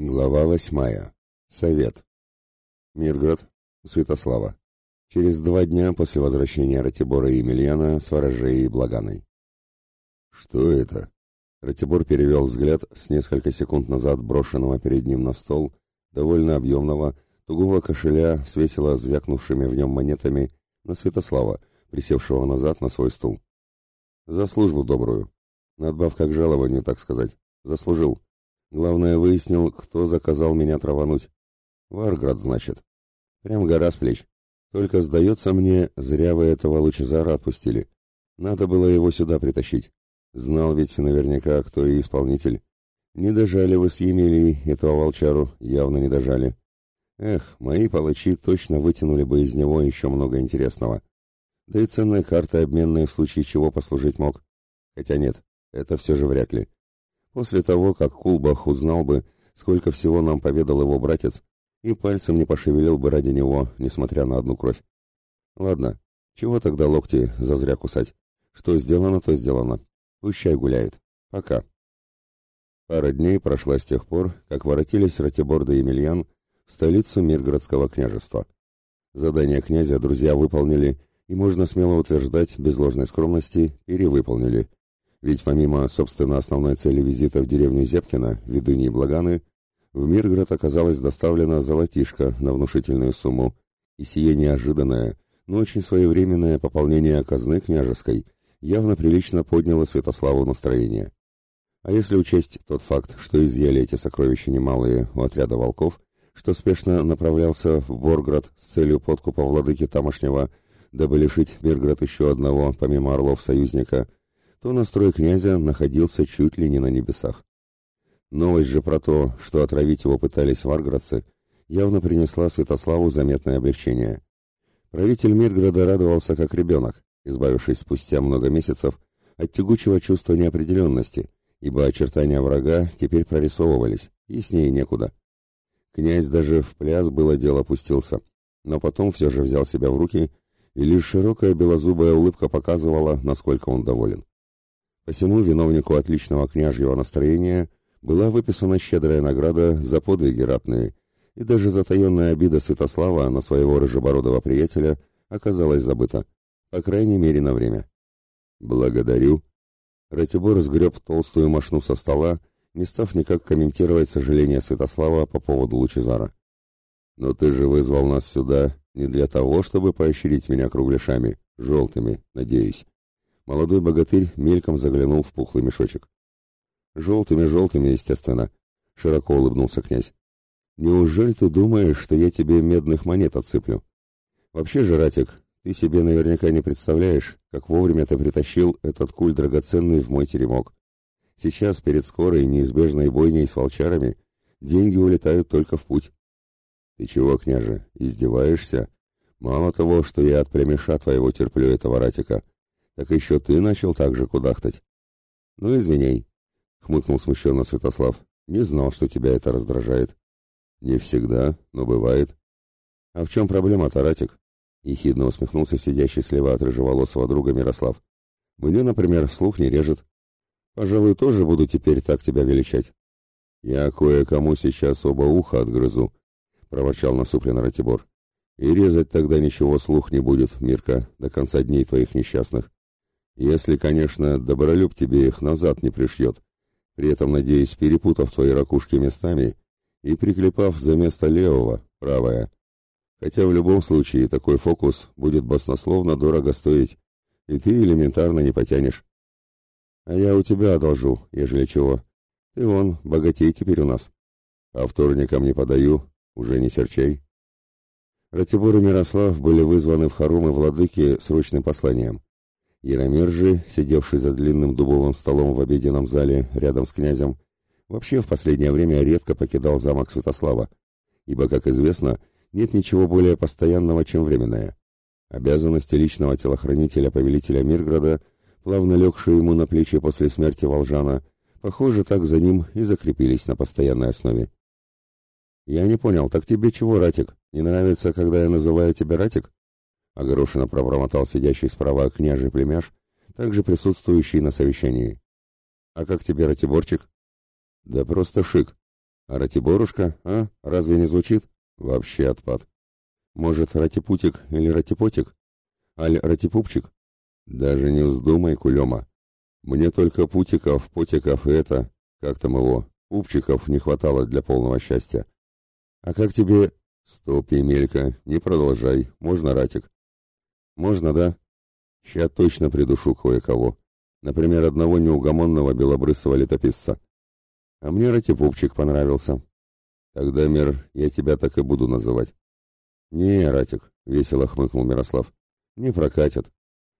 Глава восьмая. Совет. Мирград, Святослава. Через два дня после возвращения Ратибора и Емельяна с ворожей и Благаной. Что это? Ратибор перевел взгляд с несколько секунд назад брошенного перед ним на стол, довольно объемного, тугого кошеля с весело звякнувшими в нем монетами, на Святослава, присевшего назад на свой стул. За службу добрую. Надбавка к жалованию, так сказать. Заслужил. Главное, выяснил, кто заказал меня травануть. Варград, значит. Прям гора с плеч. Только, сдается мне, зря вы этого Лучезара отпустили. Надо было его сюда притащить. Знал ведь наверняка, кто и исполнитель. Не дожали вы с Емелией этого волчару, явно не дожали. Эх, мои палачи точно вытянули бы из него еще много интересного. Да и ценная карта обменная в случае чего послужить мог. Хотя нет, это все же вряд ли. После того, как Кулбах узнал бы, сколько всего нам поведал его братец, и пальцем не пошевелил бы ради него, несмотря на одну кровь. Ладно, чего тогда локти зазря кусать? Что сделано, то сделано. Пущай гуляет. Пока. Пара дней прошла с тех пор, как воротились Ратиборда и Емельян в столицу Миргородского княжества. Задание князя друзья выполнили, и можно смело утверждать, без ложной скромности, перевыполнили. Ведь помимо, собственно, основной цели визита в деревню Зепкина, ведуньи Благаны, в Миргород оказалась доставлена золотишко на внушительную сумму, и сие неожиданное, но очень своевременное пополнение казны княжеской явно прилично подняло Святославу настроение. А если учесть тот факт, что изъяли эти сокровища немалые у отряда волков, что спешно направлялся в Борград с целью подкупа владыки тамошнего, дабы лишить Мирград еще одного, помимо орлов, союзника – то настрой князя находился чуть ли не на небесах. Новость же про то, что отравить его пытались варградцы, явно принесла Святославу заметное облегчение. Правитель Мирграда радовался как ребенок, избавившись спустя много месяцев от тягучего чувства неопределенности, ибо очертания врага теперь прорисовывались, яснее некуда. Князь даже в пляс было дело пустился, но потом все же взял себя в руки, и лишь широкая белозубая улыбка показывала, насколько он доволен. Посему виновнику отличного княжьего настроения была выписана щедрая награда за подвиги ратные, и даже затаенная обида Святослава на своего рыжебородого приятеля оказалась забыта, по крайней мере на время. «Благодарю». Ратибор сгреб толстую мошну со стола, не став никак комментировать сожаление Святослава по поводу Лучезара. «Но ты же вызвал нас сюда не для того, чтобы поощрить меня кругляшами, желтыми, надеюсь». Молодой богатырь мельком заглянул в пухлый мешочек. «Желтыми-желтыми, естественно», — широко улыбнулся князь. «Неужели ты думаешь, что я тебе медных монет отсыплю? Вообще же, Ратик, ты себе наверняка не представляешь, как вовремя ты притащил этот куль драгоценный в мой теремок. Сейчас, перед скорой неизбежной бойней с волчарами, деньги улетают только в путь». «Ты чего, княже, издеваешься? Мало того, что я от племеша твоего терплю этого Ратика, так еще ты начал так же кудахтать. Ну, извиняй, хмыкнул смущенно Святослав. Не знал, что тебя это раздражает. Не всегда, но бывает. А в чем проблема, Таратик? Ехидно усмехнулся сидящий слева от рыжеволосого друга Мирослав. Мне, например, слух не режет. Пожалуй, тоже буду теперь так тебя величать. Я кое-кому сейчас оба уха отгрызу, проворчал насупленно Ратибор. И резать тогда ничего слух не будет, Мирка, до конца дней твоих несчастных. Если, конечно, добролюб тебе их назад не пришьет, при этом, надеюсь, перепутав твои ракушки местами и приклепав за место левого, правое. Хотя в любом случае такой фокус будет баснословно дорого стоить, и ты элементарно не потянешь. А я у тебя одолжу, ежели чего. Ты вон, богатей теперь у нас. А вторникам не подаю, уже не серчай. Ратибор и Мирослав были вызваны в хоромы владыки срочным посланием. Яромир же, сидевший за длинным дубовым столом в обеденном зале рядом с князем, вообще в последнее время редко покидал замок Святослава, ибо, как известно, нет ничего более постоянного, чем временное. Обязанности личного телохранителя повелителя Мирграда, плавно легшие ему на плечи после смерти Волжана, похоже, так за ним и закрепились на постоянной основе. «Я не понял, так тебе чего, Ратик? Не нравится, когда я называю тебя Ратик?» Огорошенно пробормотал сидящий справа княжий племяш, также присутствующий на совещании. «А как тебе, Ратиборчик?» «Да просто шик», А Ратиборушка, а? Разве не звучит? Вообще отпад. Может, Ратипутик или Ратипотик? Аль Ратипупчик? Даже не вздумай, Кулема. Мне только путиков, потиков и это, как там его, пупчиков не хватало для полного счастья. А как тебе... Стоп, Емелька, не продолжай, можно, Ратик? Можно, да? Ща точно придушу кое-кого. Например, одного неугомонного белобрысого летописца. А мне Ратипупчик понравился. Тогда, Мир, я тебя так и буду называть. Не, Ратик, весело хмыкнул Мирослав. Не прокатит.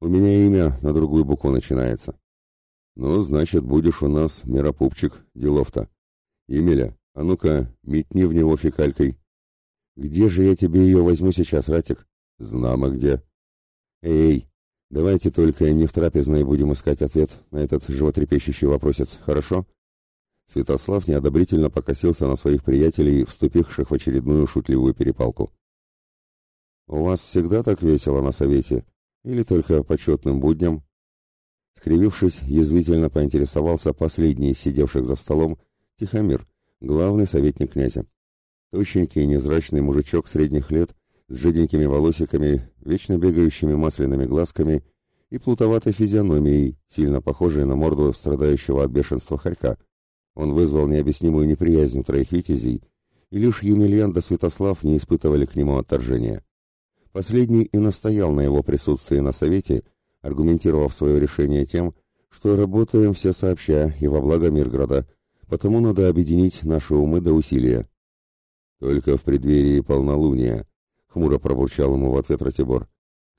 У меня имя на другую букву начинается. Ну, значит, будешь у нас Миропупчик, делов-то. Емеля, а ну-ка, метни в него фекалькой. Где же я тебе ее возьму сейчас, Ратик? Знамо где. Эй, давайте только не в трапезной будем искать ответ на этот животрепещущий вопросец, хорошо? Святослав неодобрительно покосился на своих приятелей, вступивших в очередную шутливую перепалку. «У вас всегда так весело на совете? Или только по четным будням?» Скривившись, язвительно поинтересовался последний из сидевших за столом Тихомир, главный советник князя. Тощенький невзрачный мужичок средних лет с жиденькими волосиками, вечно бегающими масляными глазками и плутоватой физиономией, сильно похожей на морду страдающего от бешенства хорька. Он вызвал необъяснимую неприязнь у троих витязей, и лишь Емельян да Святослав не испытывали к нему отторжения. Последний и настоял на его присутствии на совете, аргументировав свое решение тем, что работаем все сообща и во благо Мирграда, потому надо объединить наши умы до усилия. Только в преддверии полнолуния, хмуро пробурчал ему в ответ Ратибор,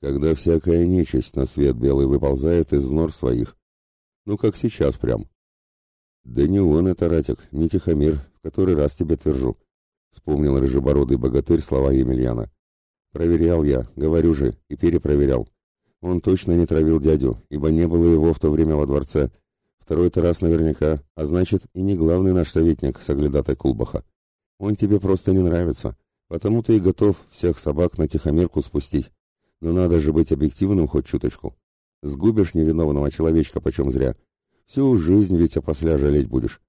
когда всякая нечисть на свет белый выползает из нор своих. Ну, как сейчас прям. Да не он это, Ратик, не Тихомир, в который раз тебе твержу, вспомнил рыжебородый богатырь слова Емельяна. Проверял я, говорю же, и перепроверял. Он точно не травил дядю, ибо не было его в то время во дворце. Второй-то раз наверняка, а значит, и не главный наш советник, соглядатай Кулбаха. Он тебе просто не нравится, потому ты и готов всех собак на тихомирку спустить. Но надо же быть объективным хоть чуточку. Сгубишь невиновного человечка почем зря. Всю жизнь ведь опосля жалеть будешь.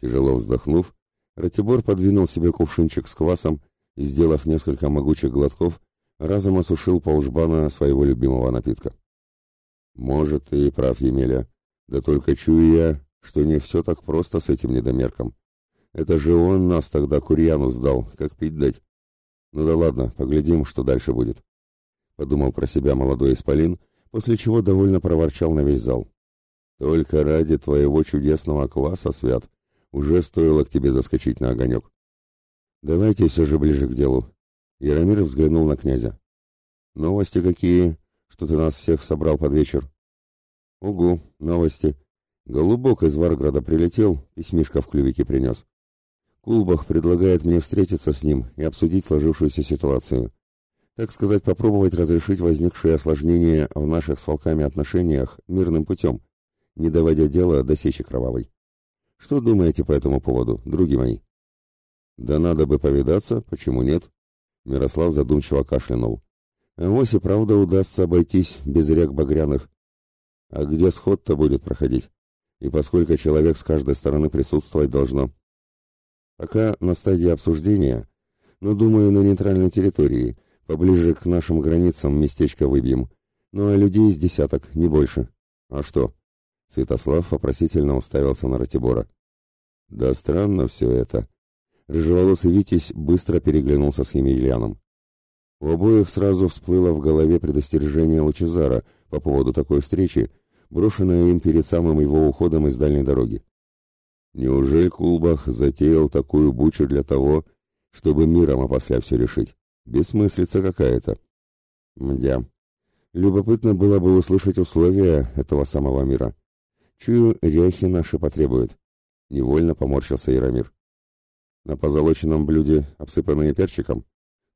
Тяжело вздохнув, Ратибор подвинул себе кувшинчик с квасом и, сделав несколько могучих глотков, разом осушил полжбана своего любимого напитка. «Может, ты и прав, Емеля, да только чую я, что не все так просто с этим недомерком. Это же он нас тогда Курьяну сдал, как пить дать. Ну да ладно, поглядим, что дальше будет». Подумал про себя молодой исполин, после чего довольно проворчал на весь зал. «Только ради твоего чудесного кваса, Свят, уже стоило к тебе заскочить на огонек. Давайте все же ближе к делу. Яромир взглянул на князя. Новости какие, что ты нас всех собрал под вечер? Угу, новости. Голубок из Варграда прилетел, письмишко в клювике принес. Кулбах предлагает мне встретиться с ним и обсудить сложившуюся ситуацию. Так сказать, попробовать разрешить возникшие осложнения в наших с волками отношениях мирным путем, не доводя дело до сечи кровавой. Что думаете по этому поводу, други мои? Да надо бы повидаться, почему нет? Мирослав задумчиво кашлянул. Авось и правда удастся обойтись без рек багряных. А где сход-то будет проходить? И поскольку человек с каждой стороны присутствовать должно? Пока на стадии обсуждения, но, думаю, на нейтральной территории, поближе к нашим границам местечко выбьем. Ну а людей из десяток, не больше. А что? Святослав вопросительно уставился на Ратибора. Да странно все это. Рыжеволосый Витязь быстро переглянулся с Емельяном. У обоих сразу всплыло в голове предостережение Лучезара по поводу такой встречи, брошенное им перед самым его уходом из дальней дороги. Неужели Кулбах затеял такую бучу для того, чтобы миром опосля все решить? Бессмыслица какая-то. Мдя. Любопытно было бы услышать условия этого самого мира. Чую, ряхи наши потребуют. Невольно поморщился Яромир. На позолоченном блюде, обсыпанные перчиком?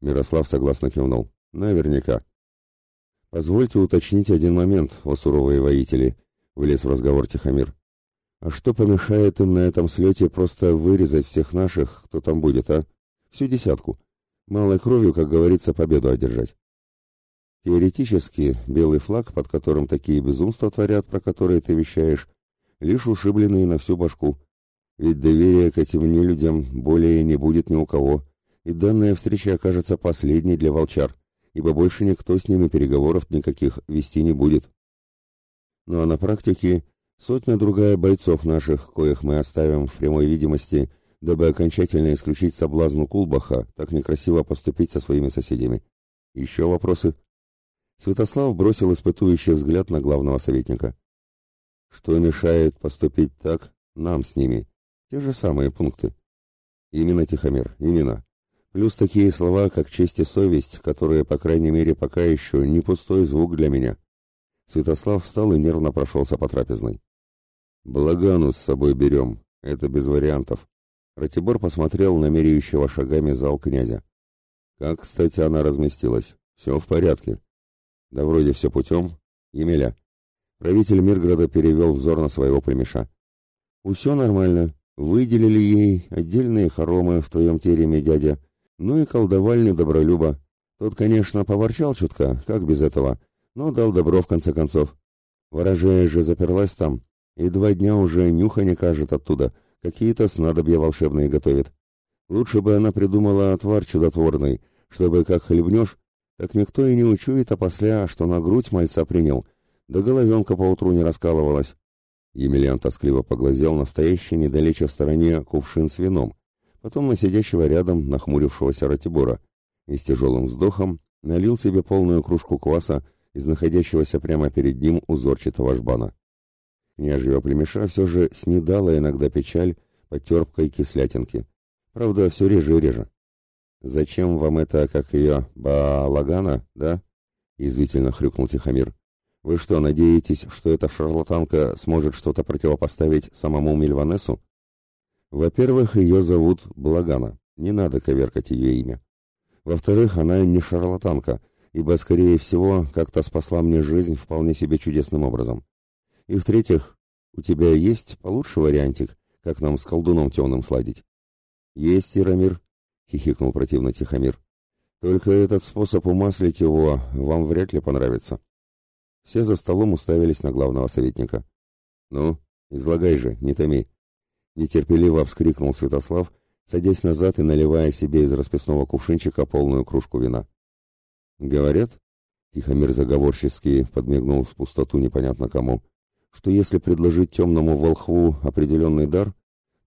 Мирослав согласно кивнул. Наверняка. Позвольте уточнить один момент, о суровые воители, влез в разговор Тихомир. А что помешает им на этом слете просто вырезать всех наших, кто там будет, а? Всю десятку. Малой кровью, как говорится, победу одержать. Теоретически, белый флаг, под которым такие безумства творят, про которые ты вещаешь, лишь ушибленные на всю башку. Ведь доверия к этим нелюдям более не будет ни у кого, и данная встреча окажется последней для волчар, ибо больше никто с ними переговоров никаких вести не будет. Ну а на практике сотня другая бойцов наших, коих мы оставим в прямой видимости, дабы окончательно исключить соблазн Кулбаха так некрасиво поступить со своими соседями. Еще вопросы? Святослав бросил испытующий взгляд на главного советника. Что мешает поступить так нам с ними? Те же самые пункты. Именно, Тихомир, именно. Плюс такие слова, как честь и совесть, которые, по крайней мере, пока еще не пустой звук для меня. Святослав встал и нервно прошелся по трапезной. «Благану с собой берем. Это без вариантов». Ратибор посмотрел на меряющего шагами зал князя. «Как, кстати, она разместилась? Все в порядке. Да вроде все путем. Емеля. Правитель Мирграда перевел взор на своего племеша. Все нормально. Выделили ей отдельные хоромы в твоем тереме, дядя. Ну и колдовальню Добролюба. Тот, конечно, поворчал чутка, как без этого, но дал добро в конце концов. Ворожея же заперлась там, и два дня уже нюха не кажет оттуда, какие-то снадобья волшебные готовит. Лучше бы она придумала отвар чудотворный, чтобы как хлебнешь, так никто и не учует, а после, что на грудь мальца принял, да головенка поутру не раскалывалась. Емельян тоскливо поглазел на стоящий недалече в стороне кувшин с вином, потом на сидящего рядом нахмурившегося Ратибора, и с тяжелым вздохом налил себе полную кружку кваса из находящегося прямо перед ним узорчатого жбана. Княжьего племеша все же снедала иногда печаль по терпкой кислятинке. Правда, все реже и реже. «Зачем вам это, как ее, балагана, да?» — язвительно хрюкнул Тихомир. «Вы что, надеетесь, что эта шарлатанка сможет что-то противопоставить самому Мильванесу?» «Во-первых, ее зовут Благана. Не надо коверкать ее имя. Во-вторых, она не шарлатанка, ибо, скорее всего, как-то спасла мне жизнь вполне себе чудесным образом. И в-третьих, у тебя есть получше вариантик, как нам с колдуном темным сладить?» «Есть, Ирамир», — хихикнул противно Тихомир. «Только этот способ умаслить его вам вряд ли понравится». Все за столом уставились на главного советника. «Ну, излагай же, не томи!» Нетерпеливо вскрикнул Святослав, садясь назад и наливая себе из расписного кувшинчика полную кружку вина. «Говорят?» — Тихомир заговорчески подмигнул в пустоту непонятно кому, что если предложить темному волхву определенный дар,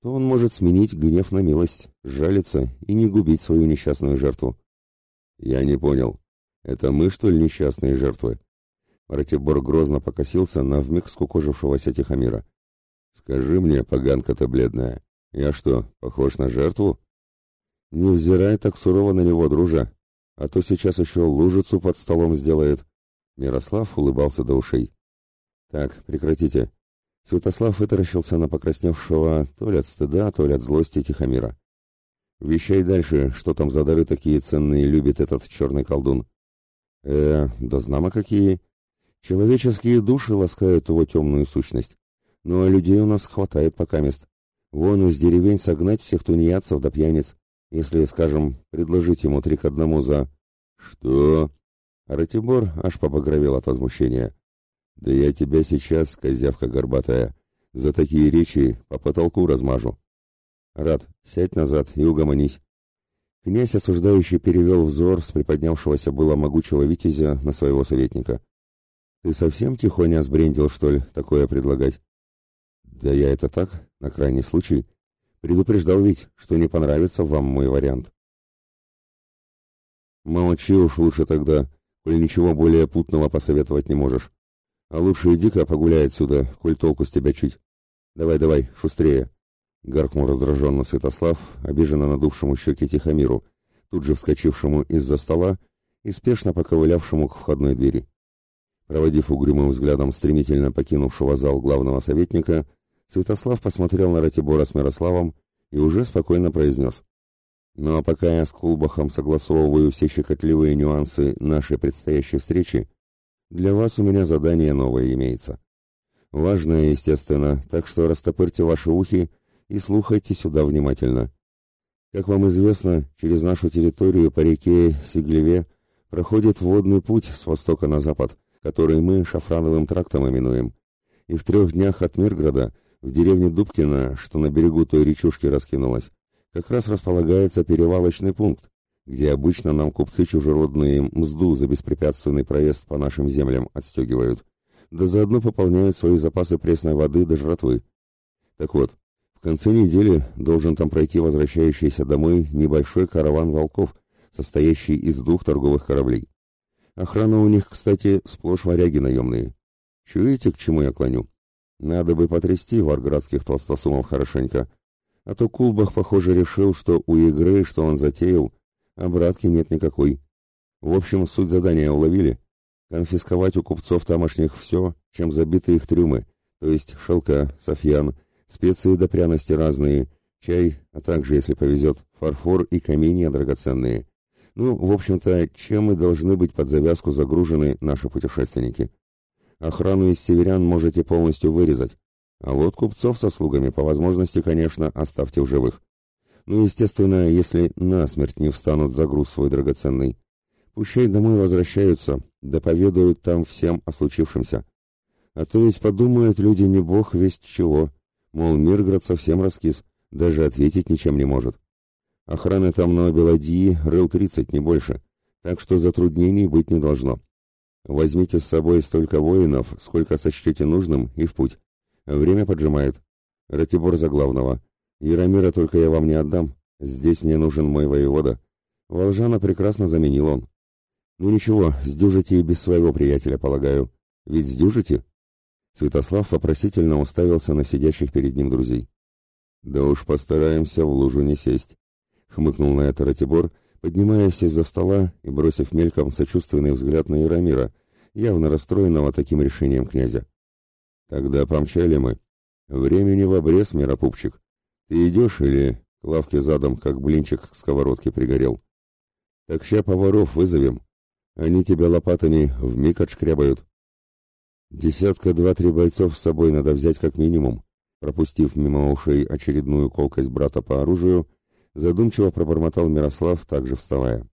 то он может сменить гнев на милость, жалиться и не губить свою несчастную жертву. Я не понял. Это мы, что ли, несчастные жертвы? Ратибор грозно покосился на вмиг скукожившегося Тихомира. Скажи мне, поганка ты бледная, я что, похож на жертву? Не взирай так сурово на него, дружа, а то сейчас еще лужицу под столом сделает. Мирослав улыбался до ушей. Так, прекратите. Святослав вытаращился на покрасневшего то ли от стыда, то ли от злости Тихомира. «Вещай дальше, что там за дары такие ценные любит этот черный колдун». «Э, да знамо какие. Человеческие души ласкают его темную сущность. Ну а людей у нас хватает пока мест. Вон из деревень согнать всех тунеядцев до пьяниц, если, скажем, предложить ему три к одному за...» «Что?» Ратибор аж побагровел от возмущения. Да я тебя сейчас, козявка горбатая, за такие речи по потолку размажу. Рад, сядь назад и угомонись. Князь осуждающий перевел взор с приподнявшегося было могучего витязя на своего советника. Ты совсем тихоня сбрендил, что ли, такое предлагать? Да я это так, на крайний случай. Предупреждал ведь, что не понравится вам мой вариант. Молчи уж лучше тогда, коль ничего более путного посоветовать не можешь. А лучше иди-ка погуляй отсюда, коль толку с тебя чуть. Давай, давай, шустрее. Гаркнул раздраженно Святослав, обиженно надувшему щеки Тихомиру, тут же вскочившему из-за стола и спешно поковылявшему к входной двери. Проводив угрюмым взглядом стремительно покинувшего зал главного советника, Святослав посмотрел на Ратибора с Мирославом и уже спокойно произнес. «Ну а пока я с Кулбахом согласовываю все щекотливые нюансы нашей предстоящей встречи, для вас у меня задание новое имеется. Важное, естественно, так что растопырьте ваши ухи и слухайте сюда внимательно. Как вам известно, через нашу территорию по реке Сиглеве проходит водный путь с востока на запад, который мы Шафрановым трактом именуем. И в трех днях от Мирграда В деревне Дубкино, что на берегу той речушки раскинулась, как раз располагается перевалочный пункт, где обычно нам купцы чужеродные мзду за беспрепятственный проезд по нашим землям отстегивают, да заодно пополняют свои запасы пресной воды до жратвы. Так вот, в конце недели должен там пройти возвращающийся домой небольшой караван волков, состоящий из двух торговых кораблей. Охрана у них, кстати, сплошь варяги наемные. Чуете, к чему я клоню? Надо бы потрясти варградских толстосумов хорошенько. А то Кулбах, похоже, решил, что у игры, что он затеял, обратки нет никакой. В общем, суть задания уловили. Конфисковать у купцов тамошних все, чем забиты их трюмы, то есть шелка, софьян, специи да пряности разные, чай, а также, если повезет, фарфор и каменья драгоценные. Ну, в общем-то, чем мы должны быть под завязку загружены наши путешественники. Охрану из северян можете полностью вырезать, а вот купцов со слугами по возможности, конечно, оставьте в живых. Ну, естественно, если насмерть не встанут за груз свой драгоценный. Пущай домой возвращаются, да поведают там всем о случившемся. А то ведь подумают люди не бог весть чего, мол, Мирград совсем раскис, даже ответить ничем не может. Охраны там на Беладьи рыл тридцать, не больше, так что затруднений быть не должно. Возьмите с собой столько воинов, сколько сочтете нужным, и в путь. Время поджимает. Ратибор за главного. Яромира только я вам не отдам. Здесь мне нужен мой воевода. Волжана прекрасно заменил он. Ну ничего, сдюжите и без своего приятеля, полагаю. Ведь сдюжите? Святослав вопросительно уставился на сидящих перед ним друзей. Да уж постараемся в лужу не сесть. Хмыкнул на это Ратибор, поднимаясь из-за стола и бросив мельком сочувственный взгляд на Яромира, явно расстроенного таким решением князя. «Тогда помчали мы. Времени в обрез, миропупчик. Ты идешь или к лавке задом, как блинчик к сковородке пригорел? Так ща поваров вызовем. Они тебя лопатами вмиг отшкрябают. Десятка два-три бойцов с собой надо взять как минимум». Пропустив мимо ушей очередную колкость брата по оружию, задумчиво пробормотал Мирослав, также вставая.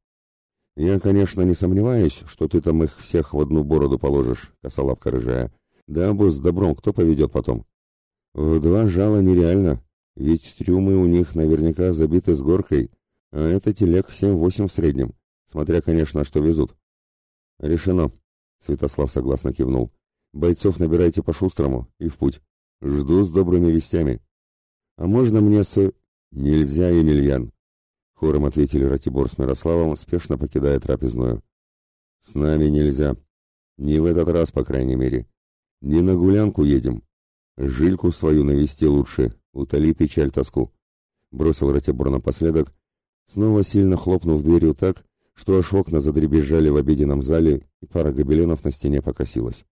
«Я, конечно, не сомневаюсь, что ты там их всех в одну бороду положишь, косолапка рыжая. Да обоз с добром кто поведет потом? В два жала нереально, ведь трюмы у них наверняка забиты с горкой, а это телег семь-восемь в среднем, смотря, конечно, что везут». «Решено», — Святослав согласно кивнул. «Бойцов набирайте по-шустрому и в путь. Жду с добрыми вестями. А можно мне с...» «Нельзя, Емельян!» — хором ответили Ратибор с Мирославом, спешно покидая трапезную. «С нами нельзя. Не в этот раз, по крайней мере. Не на гулянку едем. Жильку свою навести лучше, утоли печаль тоску», — бросил Ратибор напоследок, снова сильно хлопнув дверью так, что аж окна задребезжали в обеденном зале, и пара гобеленов на стене покосилась.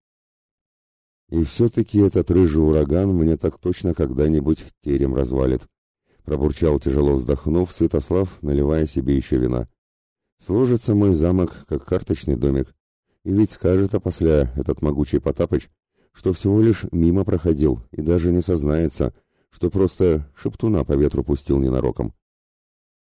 «И все-таки этот рыжий ураган мне так точно когда-нибудь терем развалит», пробурчал тяжело вздохнув Святослав, наливая себе еще вина. Сложится мой замок, как карточный домик. И ведь скажет опосля этот могучий Потапыч, что всего лишь мимо проходил и даже не сознается, что просто шептуна по ветру пустил ненароком.